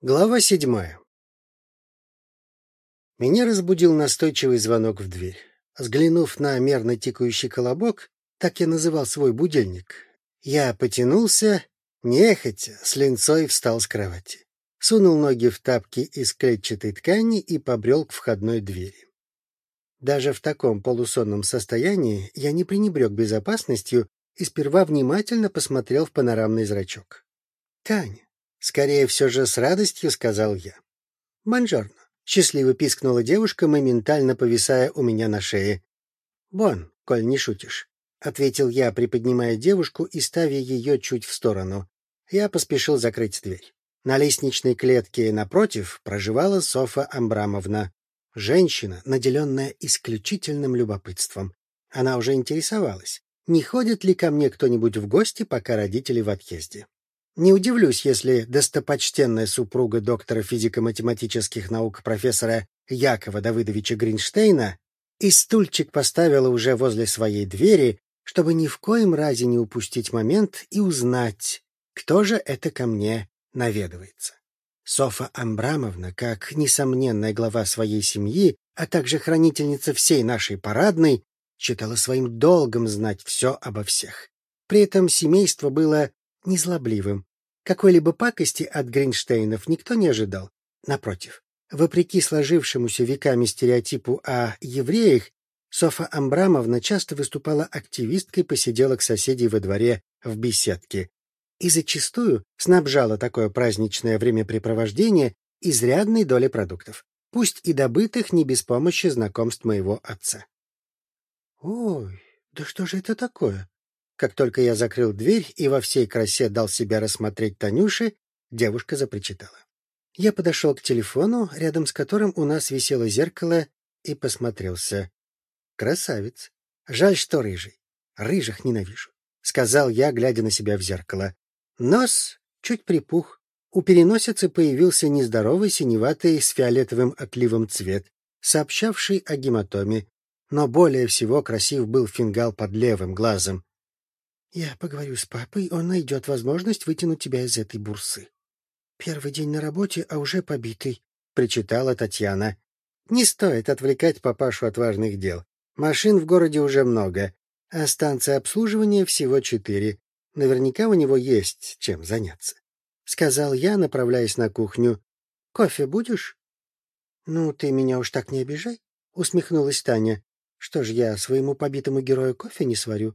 Глава седьмая. Меня разбудил настойчивый звонок в дверь. Взглянув на мерно тикающий колобок, так я называл свой будильник, я потянулся, нехотя, с линцой встал с кровати. Сунул ноги в тапки из клетчатой ткани и побрел к входной двери. Даже в таком полусонном состоянии я не пренебрег безопасностью и сперва внимательно посмотрел в панорамный зрачок. Таня. Скорее все же с радостью сказал я. «Бонжорно», — счастливо пискнула девушка, моментально повисая у меня на шее. «Бон, коль не шутишь», — ответил я, приподнимая девушку и ставя ее чуть в сторону. Я поспешил закрыть дверь. На лестничной клетке напротив проживала Софа Амбрамовна, женщина, наделенная исключительным любопытством. Она уже интересовалась, не ходит ли ко мне кто-нибудь в гости, пока родители в отъезде. Не удивлюсь, если достопочтенная супруга доктора физико-математических наук профессора Якова Давыдовича Гринштейна и стульчик поставила уже возле своей двери, чтобы ни в коем разе не упустить момент и узнать, кто же это ко мне наведывается. Софа Амбрамовна, как несомненная глава своей семьи, а также хранительница всей нашей парадной, считала своим долгом знать все обо всех. При этом семейство было незлобливым, какой-либо пакости от Гринштейнов никто не ожидал. Напротив, вопреки сложившемуся веками стереотипу о евреях, Софа Амбрамовна часто выступала активисткой посиделок соседей во дворе в беседке и зачастую снабжала такое праздничное времяпрепровождение изрядной долей продуктов, пусть и добытых не без помощи знакомств моего отца. «Ой, да что же это такое?» Как только я закрыл дверь и во всей красе дал себя рассмотреть Танюше, девушка запричитала. Я подошел к телефону, рядом с которым у нас висело зеркало, и посмотрелся. Красавец. Жаль, что рыжий. Рыжих ненавижу, — сказал я, глядя на себя в зеркало. Нос чуть припух. У переносицы появился нездоровый синеватый с фиолетовым отливом цвет, сообщавший о гематоме. Но более всего красив был фингал под левым глазом. Я поговорю с папой, он найдет возможность вытянуть тебя из этой бурсы. Первый день на работе, а уже побитый, — причитала Татьяна. Не стоит отвлекать папашу от важных дел. Машин в городе уже много, а станции обслуживания всего четыре. Наверняка у него есть чем заняться. Сказал я, направляясь на кухню. — Кофе будешь? — Ну, ты меня уж так не обижай, — усмехнулась Таня. — Что ж, я своему побитому герою кофе не сварю.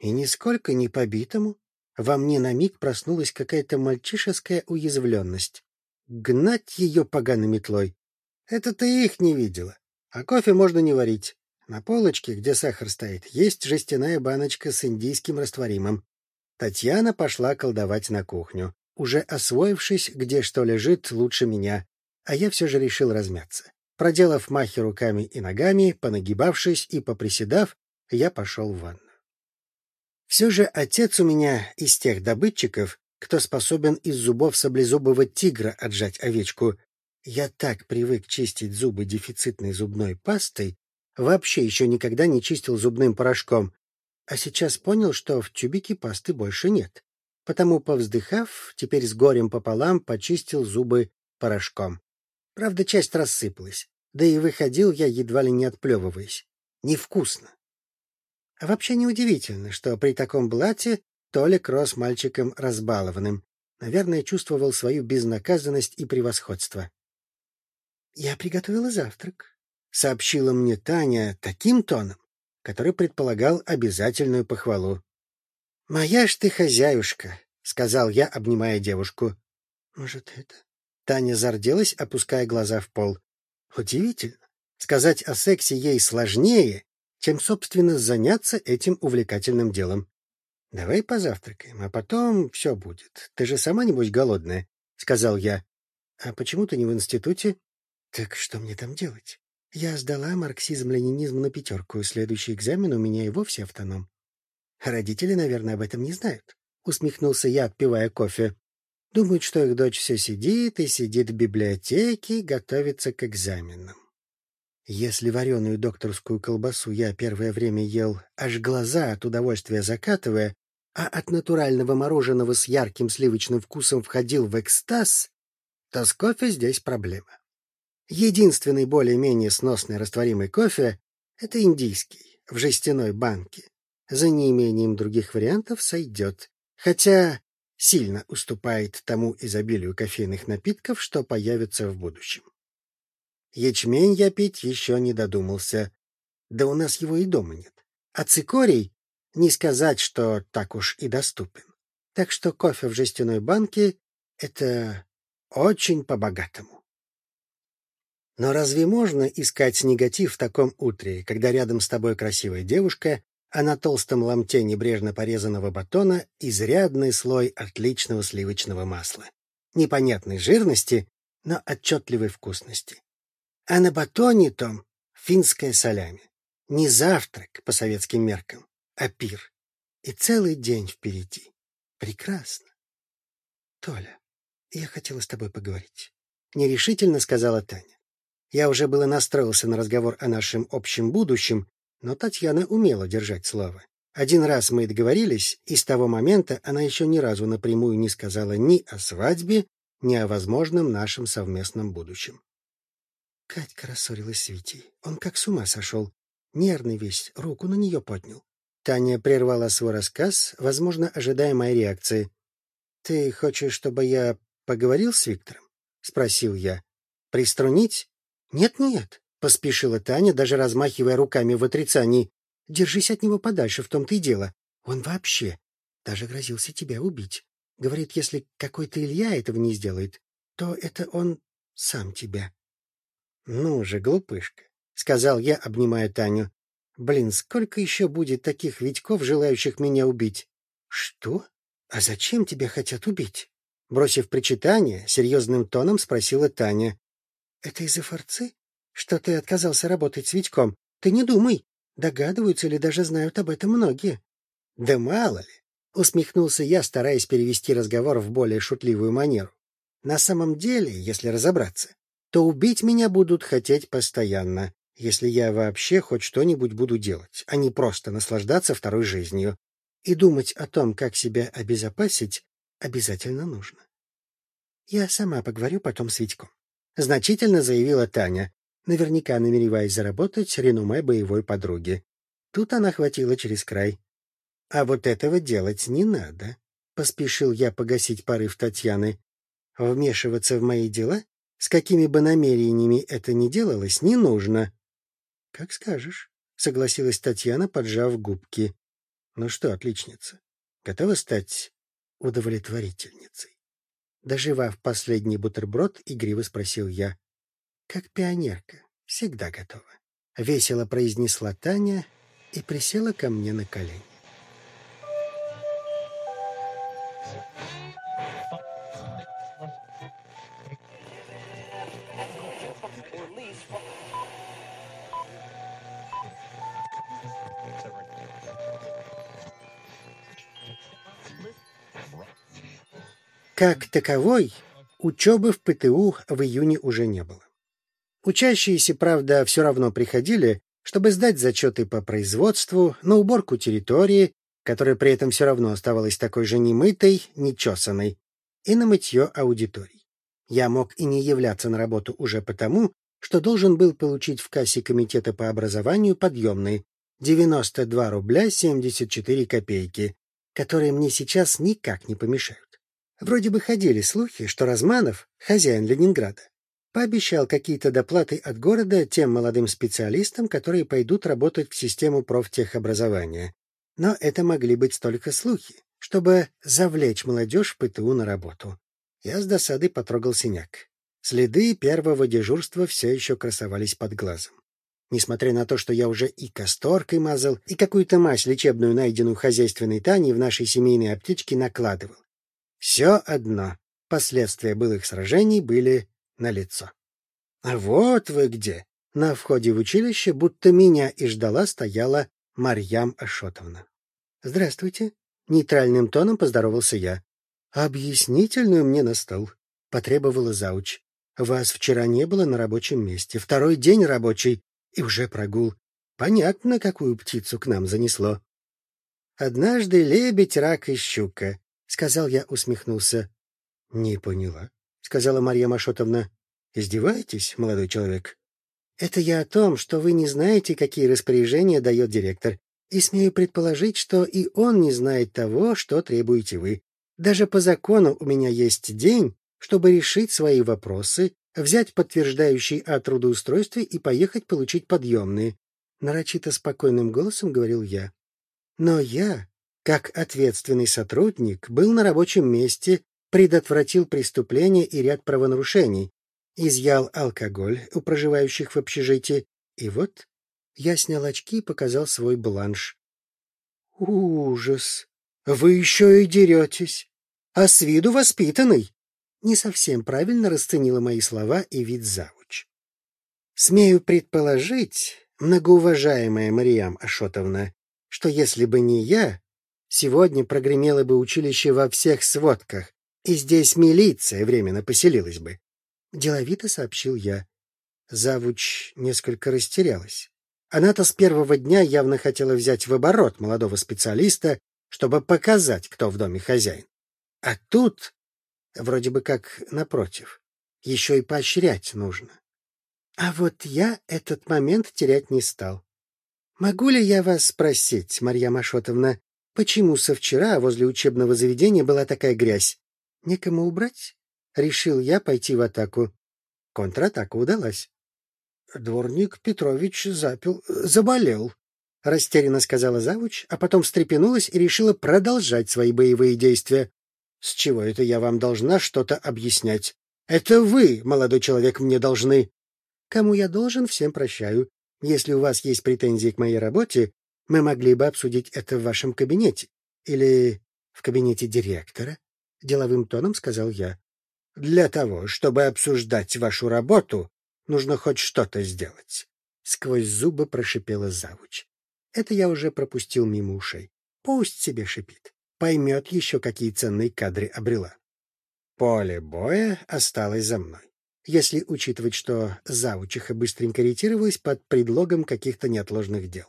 И нисколько не побитому. Во мне на миг проснулась какая-то мальчишеская уязвленность. Гнать ее поганой метлой. Это ты их не видела. А кофе можно не варить. На полочке, где сахар стоит, есть жестяная баночка с индийским растворимым. Татьяна пошла колдовать на кухню, уже освоившись, где что лежит лучше меня, а я все же решил размяться. Проделав махи руками и ногами, понагибавшись и поприседав, я пошел в ванну. Все же отец у меня из тех добытчиков, кто способен из зубов саблезубого тигра отжать овечку. Я так привык чистить зубы дефицитной зубной пастой, вообще еще никогда не чистил зубным порошком, а сейчас понял, что в тюбике пасты больше нет. Потому, повздыхав, теперь с горем пополам почистил зубы порошком. Правда, часть рассыпалась, да и выходил я, едва ли не отплевываясь. Невкусно. А вообще неудивительно, что при таком блате Толик рос мальчиком разбалованным. Наверное, чувствовал свою безнаказанность и превосходство. — Я приготовила завтрак, — сообщила мне Таня таким тоном, который предполагал обязательную похвалу. — Моя ж ты хозяюшка, — сказал я, обнимая девушку. — Может, это... Таня зарделась, опуская глаза в пол. Удивительно. Сказать о сексе ей сложнее, чем, собственно, заняться этим увлекательным делом. — Давай позавтракаем, а потом все будет. Ты же сама, небось, голодная, — сказал я. — А почему ты не в институте? — Так что мне там делать? Я сдала марксизм-ленинизм на пятерку, следующий экзамен у меня и вовсе автоном. Родители, наверное, об этом не знают. Усмехнулся я, отпивая кофе. Думают, что их дочь все сидит и сидит в библиотеке, готовится к экзаменам. Если вареную докторскую колбасу я первое время ел, аж глаза от удовольствия закатывая, а от натурального мороженого с ярким сливочным вкусом входил в экстаз, то с кофе здесь проблема. Единственный более-менее сносный растворимый кофе — это индийский, в жестяной банке. За неимением других вариантов сойдет, хотя сильно уступает тому изобилию кофейных напитков, что появится в будущем. Ячмень я пить еще не додумался. Да у нас его и дома нет. А цикорий не сказать, что так уж и доступен. Так что кофе в жестяной банке — это очень по-богатому. Но разве можно искать негатив в таком утре, когда рядом с тобой красивая девушка, а на толстом ломте небрежно порезанного батона изрядный слой отличного сливочного масла, непонятной жирности, но отчетливой вкусности. А на батоне том финское солями. Не завтрак по советским меркам, а пир. И целый день впереди. Прекрасно. Толя, я хотела с тобой поговорить. Нерешительно сказала Таня. Я уже было настроился на разговор о нашем общем будущем, но Татьяна умела держать слово. Один раз мы договорились, и с того момента она еще ни разу напрямую не сказала ни о свадьбе, ни о возможном нашем совместном будущем. Катька рассорилась с Витей. Он как с ума сошел. Нервный весь, руку на нее поднял. Таня прервала свой рассказ, возможно, ожидая моей реакции. — Ты хочешь, чтобы я поговорил с Виктором? — спросил я. — Приструнить? Нет, — Нет-нет, — поспешила Таня, даже размахивая руками в отрицании. — Держись от него подальше, в том-то и дело. Он вообще даже грозился тебя убить. Говорит, если какой-то Илья этого не сделает, то это он сам тебя. «Ну же, глупышка», — сказал я, обнимая Таню. «Блин, сколько еще будет таких Витьков, желающих меня убить?» «Что? А зачем тебя хотят убить?» Бросив причитание, серьезным тоном спросила Таня. «Это из-за форцы? Что ты отказался работать с Витьком? Ты не думай. Догадываются или даже знают об этом многие». «Да мало ли», — усмехнулся я, стараясь перевести разговор в более шутливую манеру. «На самом деле, если разобраться, то убить меня будут хотеть постоянно, если я вообще хоть что-нибудь буду делать, а не просто наслаждаться второй жизнью. И думать о том, как себя обезопасить, обязательно нужно. Я сама поговорю потом с Витьком. Значительно заявила Таня, наверняка намереваясь заработать реноме боевой подруги. Тут она хватила через край. А вот этого делать не надо. Поспешил я погасить порыв Татьяны. Вмешиваться в мои дела с какими бы намерениями это ни делалось, не нужно. — Как скажешь, — согласилась Татьяна, поджав губки. — Ну что, отличница, готова стать удовлетворительницей? Доживав последний бутерброд, игриво спросил я. — Как пионерка, всегда готова. Весело произнесла Таня и присела ко мне на колени. Как таковой, учебы в ПТУ в июне уже не было. Учащиеся, правда, все равно приходили, чтобы сдать зачеты по производству, на уборку территории, которая при этом все равно оставалась такой же немытой, нечесанной, и на мытье аудиторий. Я мог и не являться на работу уже потому, что должен был получить в кассе комитета по образованию подъемные 92 рубля 74 копейки, которые мне сейчас никак не помешают. Вроде бы ходили слухи, что Разманов, хозяин Ленинграда, пообещал какие-то доплаты от города тем молодым специалистам, которые пойдут работать в систему профтехобразования. Но это могли быть только слухи, чтобы завлечь молодежь в ПТУ на работу. Я с досадой потрогал синяк. Следы первого дежурства все еще красовались под глазом. Несмотря на то, что я уже и касторкой мазал, и какую-то мазь лечебную, найденную хозяйственной Таней в нашей семейной аптечке, накладывал. Все одно. Последствия былых сражений были налицо. А вот вы где! На входе в училище, будто меня и ждала, стояла Марьям Ашотовна. — Здравствуйте. Нейтральным тоном поздоровался я. — Объяснительную мне на стол. Потребовала зауч. Вас вчера не было на рабочем месте. Второй день рабочий. И уже прогул. Понятно, какую птицу к нам занесло. Однажды лебедь, рак и щука. — сказал я, усмехнулся. — Не поняла, — сказала Марья Машотовна. «Издеваетесь, молодой человек?» «Это я о том, что вы не знаете, какие распоряжения дает директор, и смею предположить, что и он не знает того, что требуете вы. Даже по закону у меня есть день, чтобы решить свои вопросы, взять подтверждающий о трудоустройстве и поехать получить подъемные. Нарочито спокойным голосом говорил я. Но я, как ответственный сотрудник, был на рабочем месте, предотвратил преступления и ряд правонарушений, изъял алкоголь у проживающих в общежитии, и вот я снял очки и показал свой бланш. Ужас! Вы еще и деретесь! а с виду воспитанный. Не совсем правильно расценила мои слова и вид завуч. Смею предположить, многоуважаемая Мариям Ашотовна, что если бы не я, сегодня прогремело бы училище во всех сводках, и здесь милиция временно поселилась бы. Деловито сообщил я. Завуч несколько растерялась. Она-то с первого дня явно хотела взять в оборот молодого специалиста, чтобы показать, кто в доме хозяин. А тут, вроде бы как напротив, еще и поощрять нужно. А вот я этот момент терять не стал. Могу ли я вас спросить, Марья Машотовна, почему со вчера возле учебного заведения была такая грязь? Некому убрать? Решил я пойти в атаку. Контратака удалась. Дворник Петрович запил, заболел, растерянно сказала завуч, а потом встрепенулась и решила продолжать свои боевые действия. С чего это я вам должна что-то объяснять? Это вы, молодой человек, мне должны. Кому я должен, всем прощаю. Если у вас есть претензии к моей работе, мы могли бы обсудить это в вашем кабинете. Или в кабинете директора, — деловым тоном сказал я. Для того, чтобы обсуждать вашу работу, нужно хоть что-то сделать. Сквозь зубы прошипела завуч. Это я уже пропустил мимо ушей. Пусть себе шипит поймет еще, какие ценные кадры обрела. Поле боя осталось за мной. Если учитывать, что заучиха быстренько ретировалась под предлогом каких-то неотложных дел.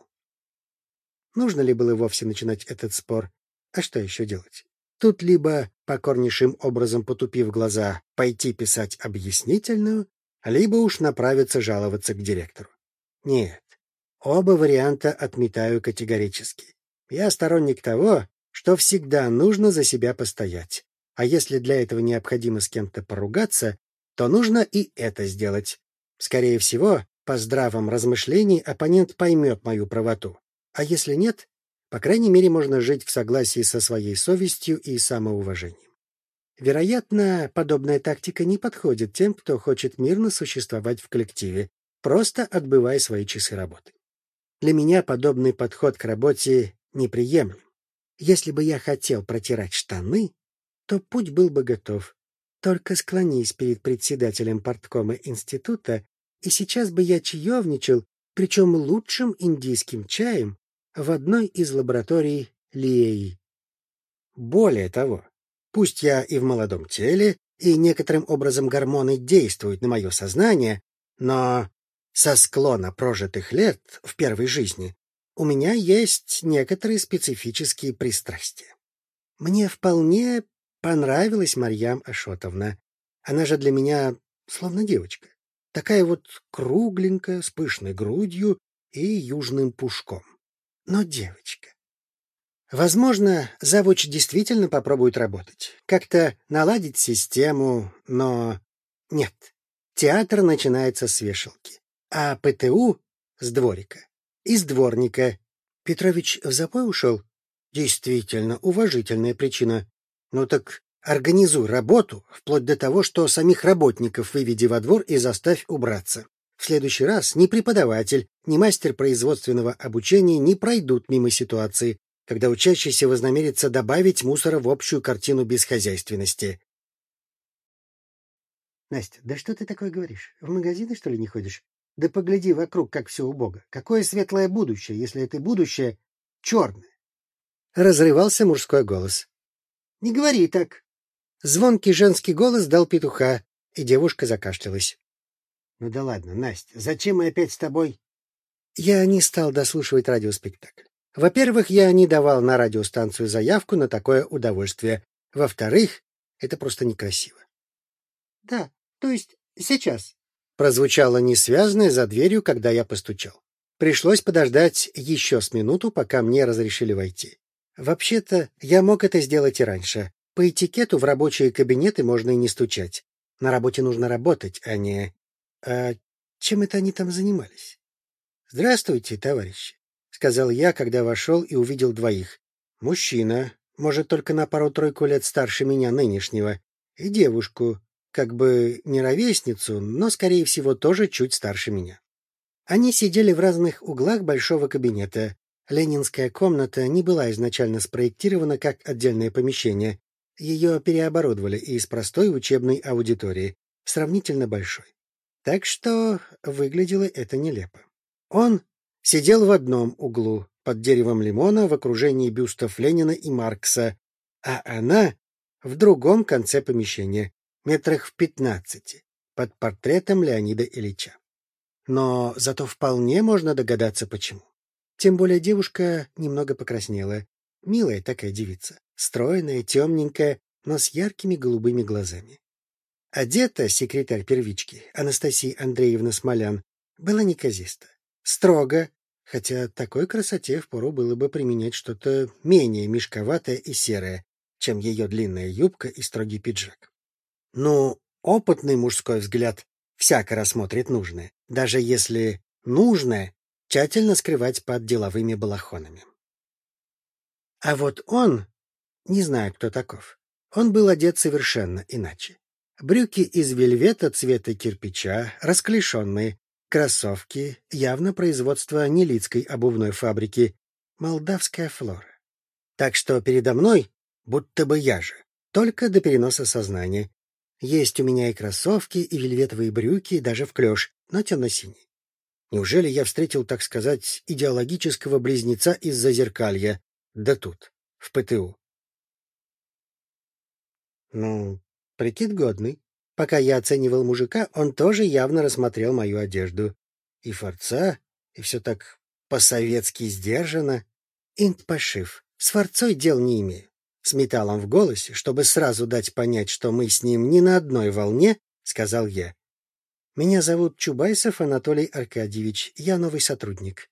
Нужно ли было вовсе начинать этот спор? А что еще делать? Тут либо, покорнейшим образом потупив глаза, пойти писать объяснительную, либо уж направиться жаловаться к директору. Нет, оба варианта отметаю категорически. Я сторонник того, что всегда нужно за себя постоять. А если для этого необходимо с кем-то поругаться, то нужно и это сделать. Скорее всего, по здравом размышлении оппонент поймет мою правоту. А если нет, по крайней мере, можно жить в согласии со своей совестью и самоуважением. Вероятно, подобная тактика не подходит тем, кто хочет мирно существовать в коллективе, просто отбывая свои часы работы. Для меня подобный подход к работе неприемлем. Если бы я хотел протирать штаны, то путь был бы готов. Только склонись перед председателем порткома института, и сейчас бы я чаевничал, причем лучшим индийским чаем, в одной из лабораторий Лиеи. Более того, пусть я и в молодом теле, и некоторым образом гормоны действуют на мое сознание, но со склона прожитых лет в первой жизни у меня есть некоторые специфические пристрастия. Мне вполне понравилась Марьям Ашотовна. Она же для меня словно девочка. Такая вот кругленькая, с пышной грудью и южным пушком. Но девочка. Возможно, завуч действительно попробует работать, как-то наладить систему, но нет. Театр начинается с вешалки, а ПТУ — с дворика. Из дворника. Петрович в запой ушел? Действительно, уважительная причина. Ну так организуй работу, вплоть до того, что самих работников выведи во двор и заставь убраться. В следующий раз ни преподаватель, ни мастер производственного обучения не пройдут мимо ситуации, когда учащийся вознамерится добавить мусора в общую картину бесхозяйственности. Настя, да что ты такое говоришь? В магазины, что ли, не ходишь? Да погляди вокруг, как все убого. Какое светлое будущее, если это будущее черное? Разрывался мужской голос. — Не говори так. Звонкий женский голос дал петуха, и девушка закашлялась. — Ну да ладно, Настя, зачем мы опять с тобой? Я не стал дослушивать радиоспектакль. Во-первых, я не давал на радиостанцию заявку на такое удовольствие. Во-вторых, это просто некрасиво. Да, то есть сейчас. Прозвучало несвязное за дверью, когда я постучал. Пришлось подождать еще с минуту, пока мне разрешили войти. Вообще-то, я мог это сделать и раньше. По этикету в рабочие кабинеты можно и не стучать. На работе нужно работать, а не... А чем это они там занимались? — Здравствуйте, товарищи, — сказал я, когда вошел и увидел двоих. Мужчина, может, только на пару-тройку лет старше меня нынешнего, и девушку, как бы не ровесницу, но, скорее всего, тоже чуть старше меня. Они сидели в разных углах большого кабинета. Ленинская комната не была изначально спроектирована как отдельное помещение. Ее переоборудовали из простой учебной аудитории, сравнительно большой. Так что выглядело это нелепо. Он сидел в одном углу, под деревом лимона, в окружении бюстов Ленина и Маркса, а она в другом конце помещения, метрах в пятнадцати, под портретом Леонида Ильича но зато вполне можно догадаться, почему. Тем более девушка немного покраснела. Милая такая девица, стройная, темненькая, но с яркими голубыми глазами. Одета секретарь первички, Анастасия Андреевна Смолян, была неказиста. Строго, хотя такой красоте впору было бы применять что-то менее мешковатое и серое, чем ее длинная юбка и строгий пиджак. Ну, опытный мужской взгляд всяко рассмотрит нужное, даже если нужное тщательно скрывать под деловыми балахонами. А вот он, не знаю, кто таков, он был одет совершенно иначе. Брюки из вельвета цвета кирпича, расклешенные, кроссовки, явно производство Нелицкой обувной фабрики, молдавская флора. Так что передо мной будто бы я же, только до переноса сознания, есть у меня и кроссовки, и вельветовые брюки, и даже в клеш, но темно-синий. Неужели я встретил, так сказать, идеологического близнеца из-за зеркалья? Да тут, в ПТУ. Ну, прикид годный. Пока я оценивал мужика, он тоже явно рассмотрел мою одежду. И форца, и все так по-советски сдержанно. Инт пошив. С форцой дел не имею. С металлом в голосе, чтобы сразу дать понять, что мы с ним не на одной волне, сказал я. Меня зовут Чубайсов Анатолий Аркадьевич, я новый сотрудник.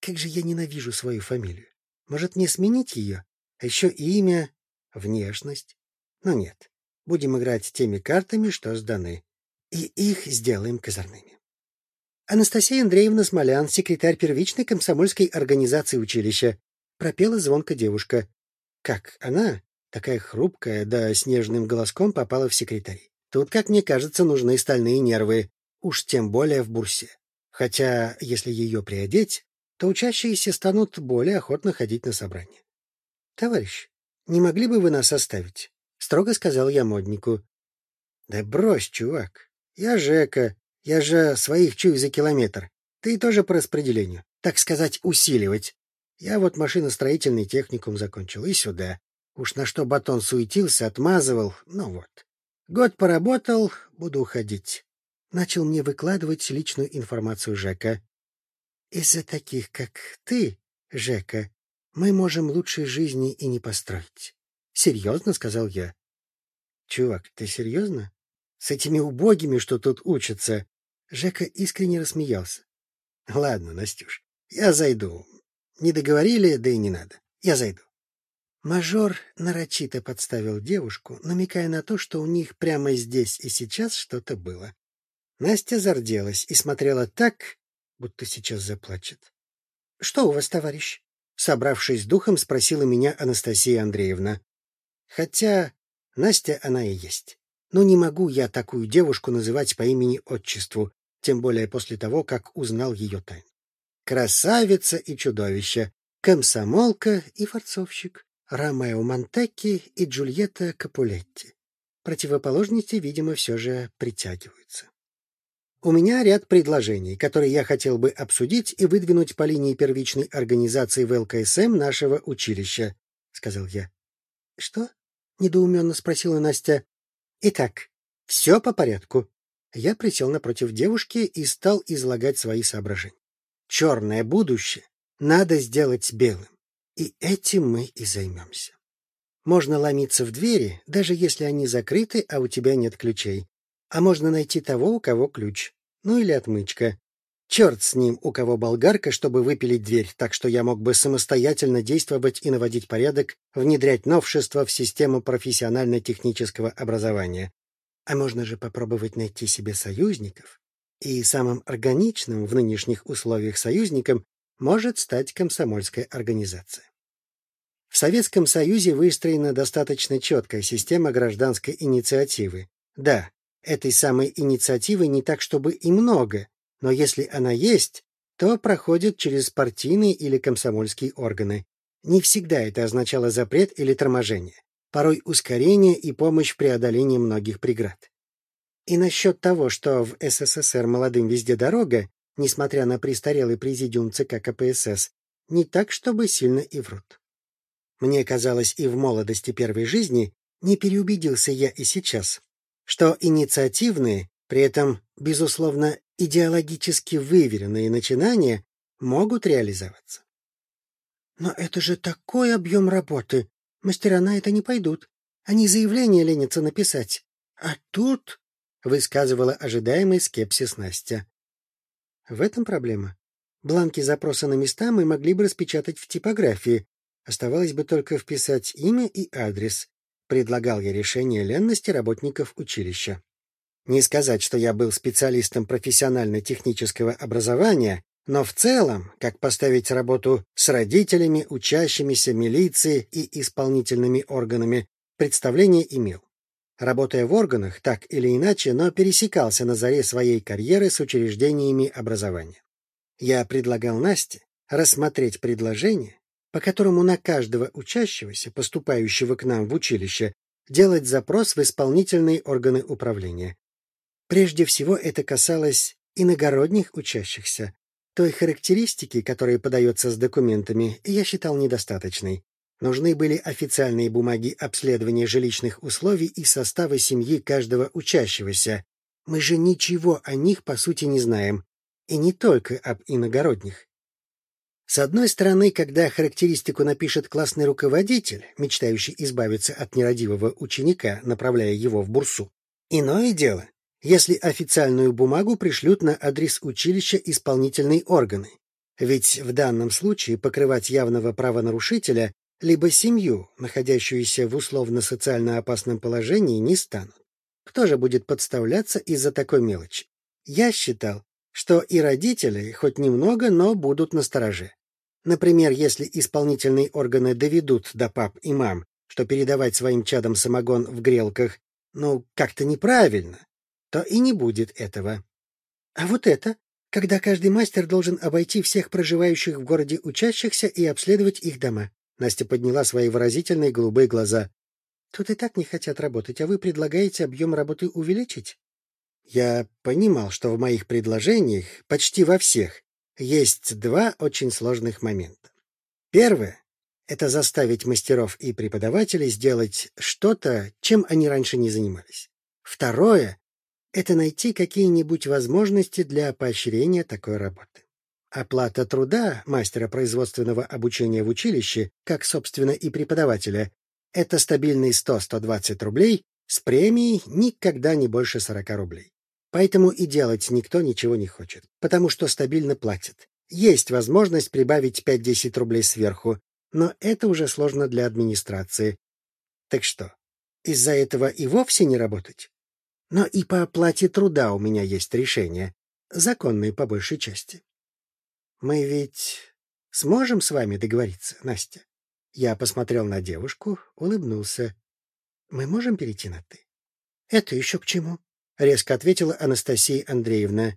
Как же я ненавижу свою фамилию. Может, мне сменить ее? А еще имя, внешность? Но нет, будем играть теми картами, что сданы. И их сделаем козырными. Анастасия Андреевна Смолян, секретарь первичной комсомольской организации училища. Пропела звонко девушка. Как она, такая хрупкая, да снежным голоском попала в секретарь? Тут, как мне кажется, нужны стальные нервы, уж тем более в бурсе. Хотя, если ее приодеть, то учащиеся станут более охотно ходить на собрания. — Товарищ, не могли бы вы нас оставить? — строго сказал я моднику. — Да брось, чувак. Я Жека. Я же своих чую за километр. Ты тоже по распределению. Так сказать, усиливать. Я вот машиностроительный техникум закончил, и сюда. Уж на что батон суетился, отмазывал, ну вот. Год поработал, буду уходить. Начал мне выкладывать личную информацию Жека. Из-за таких, как ты, Жека, мы можем лучшей жизни и не построить. Серьезно, сказал я. Чувак, ты серьезно? С этими убогими, что тут учатся? Жека искренне рассмеялся. Ладно, Настюш, я зайду. Не договорили, да и не надо. Я зайду. Мажор нарочито подставил девушку, намекая на то, что у них прямо здесь и сейчас что-то было. Настя зарделась и смотрела так, будто сейчас заплачет. — Что у вас, товарищ? — собравшись с духом, спросила меня Анастасия Андреевна. Хотя Настя она и есть. Но не могу я такую девушку называть по имени-отчеству, тем более после того, как узнал ее тайну красавица и чудовище, комсомолка и форцовщик, Ромео Монтекки и Джульетта Капулетти. Противоположности, видимо, все же притягиваются. У меня ряд предложений, которые я хотел бы обсудить и выдвинуть по линии первичной организации в ЛКСМ нашего училища, — сказал я. — Что? — недоуменно спросила Настя. — Итак, все по порядку. Я присел напротив девушки и стал излагать свои соображения черное будущее надо сделать белым. И этим мы и займемся. Можно ломиться в двери, даже если они закрыты, а у тебя нет ключей. А можно найти того, у кого ключ. Ну или отмычка. Черт с ним, у кого болгарка, чтобы выпилить дверь, так что я мог бы самостоятельно действовать и наводить порядок, внедрять новшества в систему профессионально-технического образования. А можно же попробовать найти себе союзников. И самым органичным в нынешних условиях союзником может стать комсомольская организация. В Советском Союзе выстроена достаточно четкая система гражданской инициативы. Да, этой самой инициативы не так чтобы и много, но если она есть, то проходит через партийные или комсомольские органы. Не всегда это означало запрет или торможение, порой ускорение и помощь в преодолении многих преград. И насчет того, что в СССР молодым везде дорога, несмотря на престарелый президиум ЦК КПСС, не так, чтобы сильно и врут. Мне казалось, и в молодости первой жизни не переубедился я и сейчас, что инициативные, при этом, безусловно, идеологически выверенные начинания могут реализоваться. Но это же такой объем работы. Мастера на это не пойдут. Они заявление ленятся написать. А тут высказывала ожидаемый скепсис Настя. В этом проблема. Бланки запроса на места мы могли бы распечатать в типографии. Оставалось бы только вписать имя и адрес. Предлагал я решение ленности работников училища. Не сказать, что я был специалистом профессионально-технического образования, но в целом, как поставить работу с родителями, учащимися, милицией и исполнительными органами, представление имел. Работая в органах, так или иначе, но пересекался на заре своей карьеры с учреждениями образования. Я предлагал Насте рассмотреть предложение, по которому на каждого учащегося, поступающего к нам в училище, делать запрос в исполнительные органы управления. Прежде всего это касалось иногородних учащихся. Той характеристики, которая подается с документами, я считал недостаточной. Нужны были официальные бумаги обследования жилищных условий и состава семьи каждого учащегося. Мы же ничего о них, по сути, не знаем. И не только об иногородних. С одной стороны, когда характеристику напишет классный руководитель, мечтающий избавиться от нерадивого ученика, направляя его в бурсу. Иное дело, если официальную бумагу пришлют на адрес училища исполнительные органы. Ведь в данном случае покрывать явного правонарушителя либо семью, находящуюся в условно-социально опасном положении, не станут. Кто же будет подставляться из-за такой мелочи? Я считал, что и родители хоть немного, но будут настороже. Например, если исполнительные органы доведут до пап и мам, что передавать своим чадам самогон в грелках, ну, как-то неправильно, то и не будет этого. А вот это, когда каждый мастер должен обойти всех проживающих в городе учащихся и обследовать их дома. Настя подняла свои выразительные голубые глаза. Тут и так не хотят работать, а вы предлагаете объем работы увеличить? Я понимал, что в моих предложениях, почти во всех, есть два очень сложных момента. Первое — это заставить мастеров и преподавателей сделать что-то, чем они раньше не занимались. Второе — это найти какие-нибудь возможности для поощрения такой работы. Оплата труда мастера производственного обучения в училище, как, собственно, и преподавателя, это стабильные 100-120 рублей, с премией никогда не больше 40 рублей. Поэтому и делать никто ничего не хочет, потому что стабильно платят. Есть возможность прибавить 5-10 рублей сверху, но это уже сложно для администрации. Так что, из-за этого и вовсе не работать? Но и по оплате труда у меня есть решение, законные по большей части. Мы ведь сможем с вами договориться, Настя? Я посмотрел на девушку, улыбнулся. Мы можем перейти на «ты»? Это еще к чему? Резко ответила Анастасия Андреевна.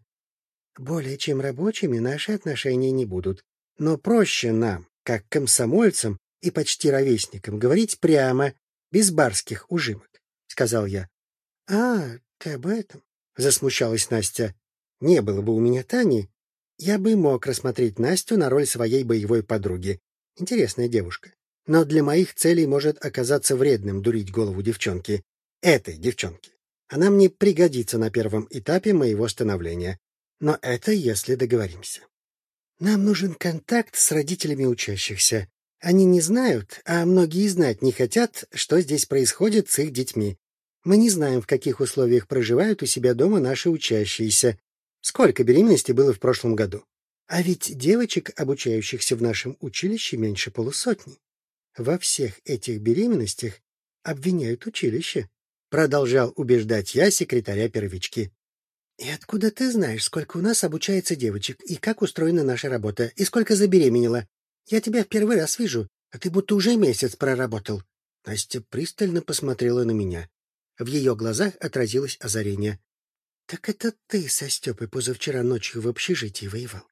Более чем рабочими наши отношения не будут. Но проще нам, как комсомольцам и почти ровесникам, говорить прямо, без барских ужимок, — сказал я. — А, ты об этом? — засмущалась Настя. — Не было бы у меня Тани, я бы мог рассмотреть Настю на роль своей боевой подруги. Интересная девушка. Но для моих целей может оказаться вредным дурить голову девчонки. Этой девчонки. Она мне пригодится на первом этапе моего становления. Но это если договоримся. Нам нужен контакт с родителями учащихся. Они не знают, а многие знать не хотят, что здесь происходит с их детьми. Мы не знаем, в каких условиях проживают у себя дома наши учащиеся. Сколько беременностей было в прошлом году? А ведь девочек, обучающихся в нашем училище, меньше полусотни. Во всех этих беременностях обвиняют училище. Продолжал убеждать я секретаря первички. «И откуда ты знаешь, сколько у нас обучается девочек, и как устроена наша работа, и сколько забеременела? Я тебя в первый раз вижу, а ты будто уже месяц проработал». Настя пристально посмотрела на меня. В ее глазах отразилось озарение. «Так это ты со Степой позавчера ночью в общежитии воевал?»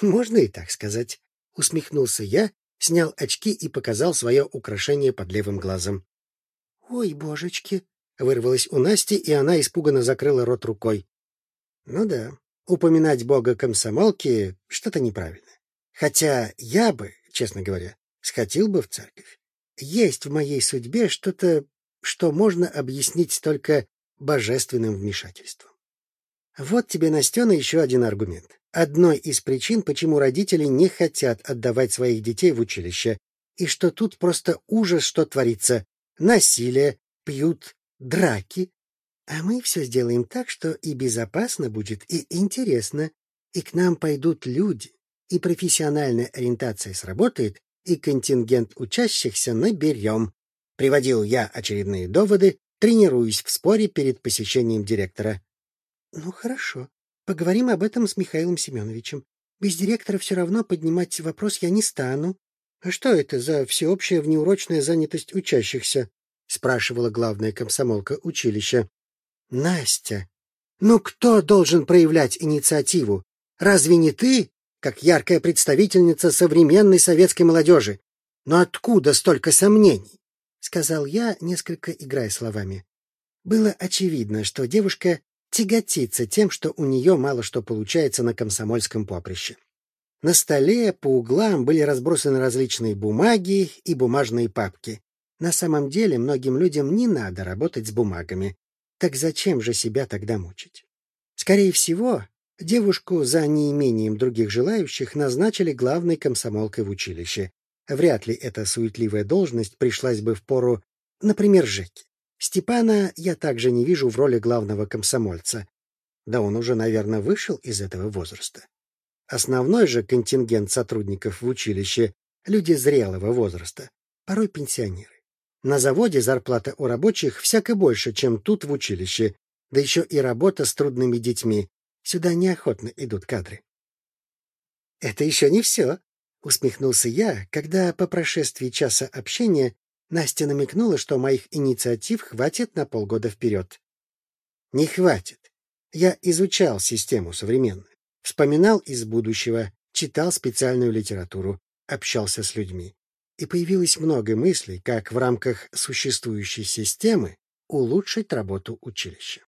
«Можно и так сказать», — усмехнулся я, снял очки и показал свое украшение под левым глазом. «Ой, божечки!» — вырвалось у Насти, и она испуганно закрыла рот рукой. Ну да, упоминать бога комсомолки — что-то неправильно. Хотя я бы, честно говоря, сходил бы в церковь. Есть в моей судьбе что-то, что можно объяснить только божественным вмешательством. Вот тебе, Настена, еще один аргумент. Одной из причин, почему родители не хотят отдавать своих детей в училище, и что тут просто ужас, что творится. Насилие, пьют, драки, а мы все сделаем так, что и безопасно будет, и интересно, и к нам пойдут люди, и профессиональная ориентация сработает, и контингент учащихся наберем. Приводил я очередные доводы, тренируясь в споре перед посещением директора. — Ну, хорошо. Поговорим об этом с Михаилом Семеновичем. Без директора все равно поднимать вопрос я не стану. — А что это за всеобщая внеурочная занятость учащихся? — спрашивала главная комсомолка училища. Настя, ну кто должен проявлять инициативу? Разве не ты, как яркая представительница современной советской молодежи? Но откуда столько сомнений? Сказал я, несколько играя словами. Было очевидно, что девушка тяготится тем, что у нее мало что получается на комсомольском поприще. На столе по углам были разбросаны различные бумаги и бумажные папки. На самом деле многим людям не надо работать с бумагами. Так зачем же себя тогда мучить? Скорее всего, девушку за неимением других желающих назначили главной комсомолкой в училище. Вряд ли эта суетливая должность пришлась бы в пору, например, Жеке. Степана я также не вижу в роли главного комсомольца. Да он уже, наверное, вышел из этого возраста. Основной же контингент сотрудников в училище — люди зрелого возраста, порой пенсионеры. На заводе зарплата у рабочих всяко больше, чем тут в училище, да еще и работа с трудными детьми. Сюда неохотно идут кадры. — Это еще не все, — усмехнулся я, когда по прошествии часа общения Настя намекнула, что моих инициатив хватит на полгода вперед. — Не хватит. Я изучал систему современную, вспоминал из будущего, читал специальную литературу, общался с людьми и появилось много мыслей, как в рамках существующей системы улучшить работу училища.